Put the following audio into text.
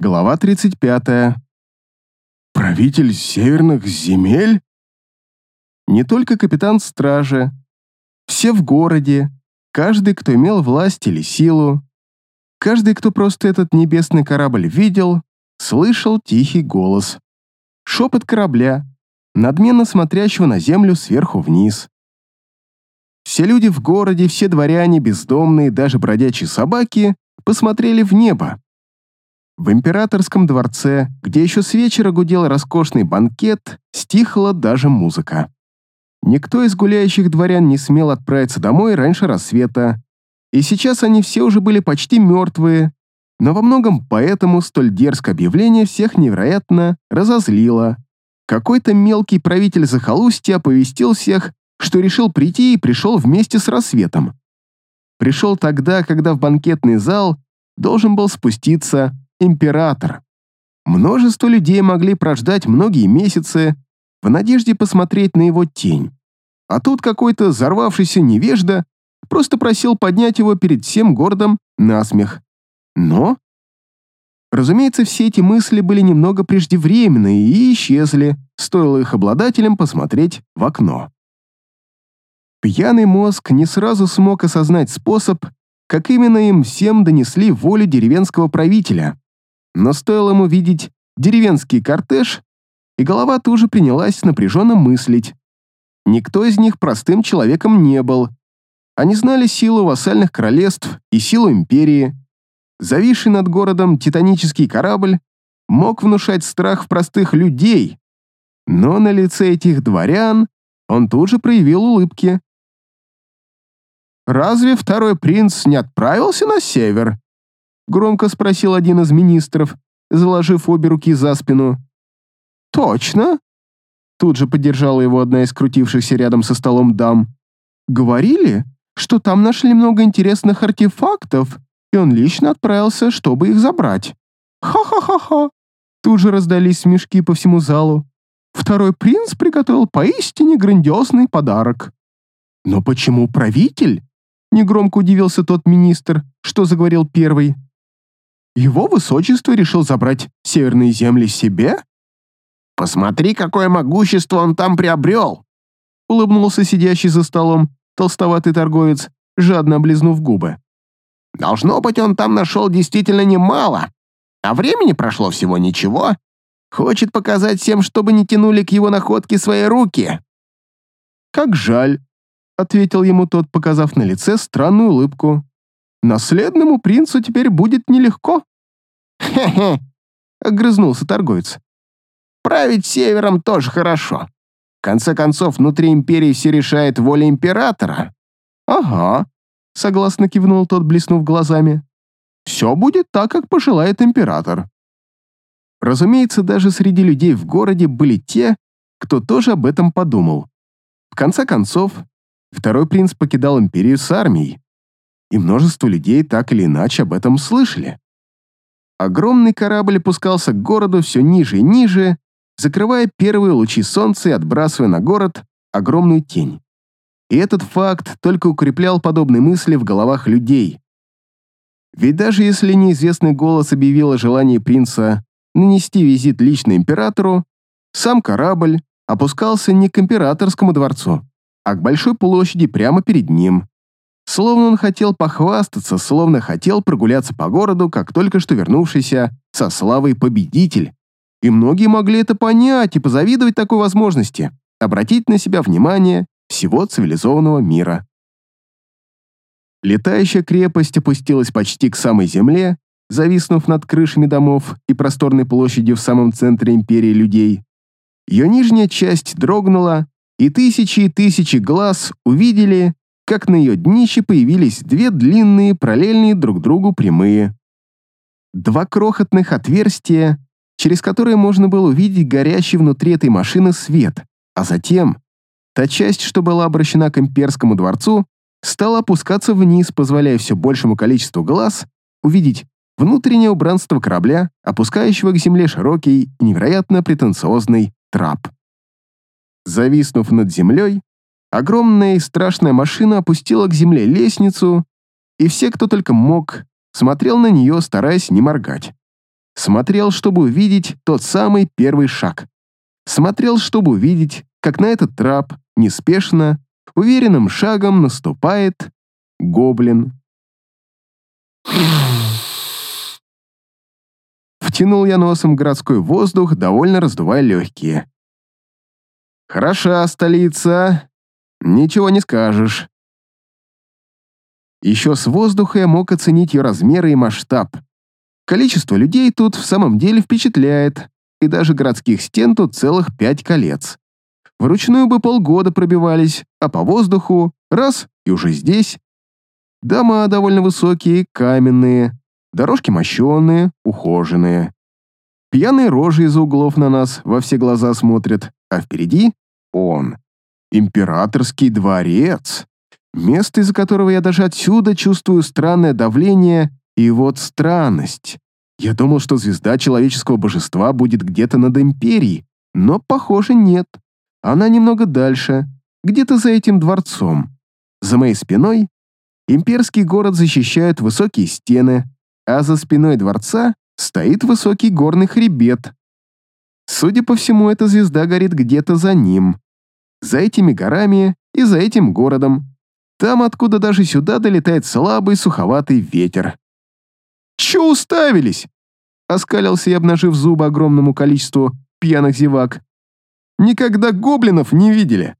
Глава 35. Правитель северных земель? Не только капитан стражи. Все в городе, каждый, кто имел власть или силу, каждый, кто просто этот небесный корабль видел, слышал тихий голос. Шепот корабля, надменно смотрящего на землю сверху вниз. Все люди в городе, все дворяне, бездомные, даже бродячие собаки посмотрели в небо в императорском дворце, где еще с вечера гудел роскошный банкет, стихла даже музыка. Никто из гуляющих дворян не смел отправиться домой раньше рассвета, и сейчас они все уже были почти мертвые, но во многом поэтому столь дерзкое объявление всех невероятно разозлило. Какой-то мелкий правитель захолустья оповестил всех, что решил прийти и пришел вместе с рассветом. Пришел тогда, когда в банкетный зал должен был спуститься император. Множество людей могли прождать многие месяцы в надежде посмотреть на его тень. А тут какой-то взорвавшийся невежда просто просил поднять его перед всем городом на смех. Но... Разумеется, все эти мысли были немного преждевременные и исчезли, стоило их обладателям посмотреть в окно. Пьяный мозг не сразу смог осознать способ, как именно им всем донесли волю деревенского правителя но стоило ему видеть деревенский кортеж, и голова тут же принялась напряженно мыслить. Никто из них простым человеком не был. Они знали силу вассальных королевств и силу империи. Зависший над городом титанический корабль мог внушать страх в простых людей, но на лице этих дворян он тут же проявил улыбки. «Разве второй принц не отправился на север?» Громко спросил один из министров, заложив обе руки за спину. «Точно?» Тут же поддержала его одна из крутившихся рядом со столом дам. «Говорили, что там нашли много интересных артефактов, и он лично отправился, чтобы их забрать. Ха-ха-ха-ха!» Тут же раздались смешки по всему залу. Второй принц приготовил поистине грандиозный подарок. «Но почему правитель?» Негромко удивился тот министр, что заговорил первый. Его высочество решил забрать северные земли себе? Посмотри, какое могущество он там приобрел!» Улыбнулся сидящий за столом толстоватый торговец, жадно облизнув губы. «Должно быть, он там нашел действительно немало, а времени прошло всего ничего. Хочет показать всем, чтобы не тянули к его находке свои руки». «Как жаль», — ответил ему тот, показав на лице странную улыбку. «Наследному принцу теперь будет нелегко». «Хе-хе», — огрызнулся торговец. «Править севером тоже хорошо. В конце концов, внутри империи все решает воля императора». «Ага», — согласно кивнул тот, блеснув глазами. «Все будет так, как пожелает император». Разумеется, даже среди людей в городе были те, кто тоже об этом подумал. В конце концов, второй принц покидал империю с армией, и множество людей так или иначе об этом слышали. Огромный корабль опускался к городу все ниже и ниже, закрывая первые лучи солнца и отбрасывая на город огромную тень. И этот факт только укреплял подобные мысли в головах людей. Ведь даже если неизвестный голос объявил о желании принца нанести визит лично императору, сам корабль опускался не к императорскому дворцу, а к большой площади прямо перед ним. Словно он хотел похвастаться, словно хотел прогуляться по городу, как только что вернувшийся со славой победитель. И многие могли это понять и позавидовать такой возможности, обратить на себя внимание всего цивилизованного мира. Летающая крепость опустилась почти к самой земле, зависнув над крышами домов и просторной площадью в самом центре империи людей. Ее нижняя часть дрогнула, и тысячи и тысячи глаз увидели, как на ее днище появились две длинные, параллельные друг другу прямые. Два крохотных отверстия, через которые можно было увидеть горящий внутри этой машины свет, а затем та часть, что была обращена к имперскому дворцу, стала опускаться вниз, позволяя все большему количеству глаз увидеть внутреннее убранство корабля, опускающего к земле широкий и невероятно претенциозный трап. Зависнув над землей, Огромная и страшная машина опустила к земле лестницу, и все, кто только мог, смотрел на нее, стараясь не моргать. Смотрел, чтобы увидеть тот самый первый шаг. Смотрел, чтобы увидеть, как на этот трап, неспешно, уверенным шагом наступает гоблин. Втянул я носом городской воздух, довольно раздувая легкие. «Хороша столица, ничего не скажешь». Еще с воздуха я мог оценить ее размеры и масштаб. Количество людей тут в самом деле впечатляет, и даже городских стен тут целых пять колец. Вручную бы полгода пробивались, а по воздуху — раз — и уже здесь. Дома довольно высокие, каменные, дорожки мощенные, ухоженные. Пьяные рожи из углов на нас во все глаза смотрят, а впереди — он. Императорский дворец. Место, из-за которого я даже отсюда чувствую странное давление и вот странность. Я думал, что звезда человеческого божества будет где-то над империей, но, похоже, нет. Она немного дальше, где-то за этим дворцом. За моей спиной имперский город защищают высокие стены, а за спиной дворца стоит высокий горный хребет. Судя по всему, эта звезда горит где-то за ним. За этими горами и за этим городом. Там, откуда даже сюда долетает слабый суховатый ветер. «Чё уставились?» Оскалился я, обнажив зубы огромному количеству пьяных зевак. «Никогда гоблинов не видели!»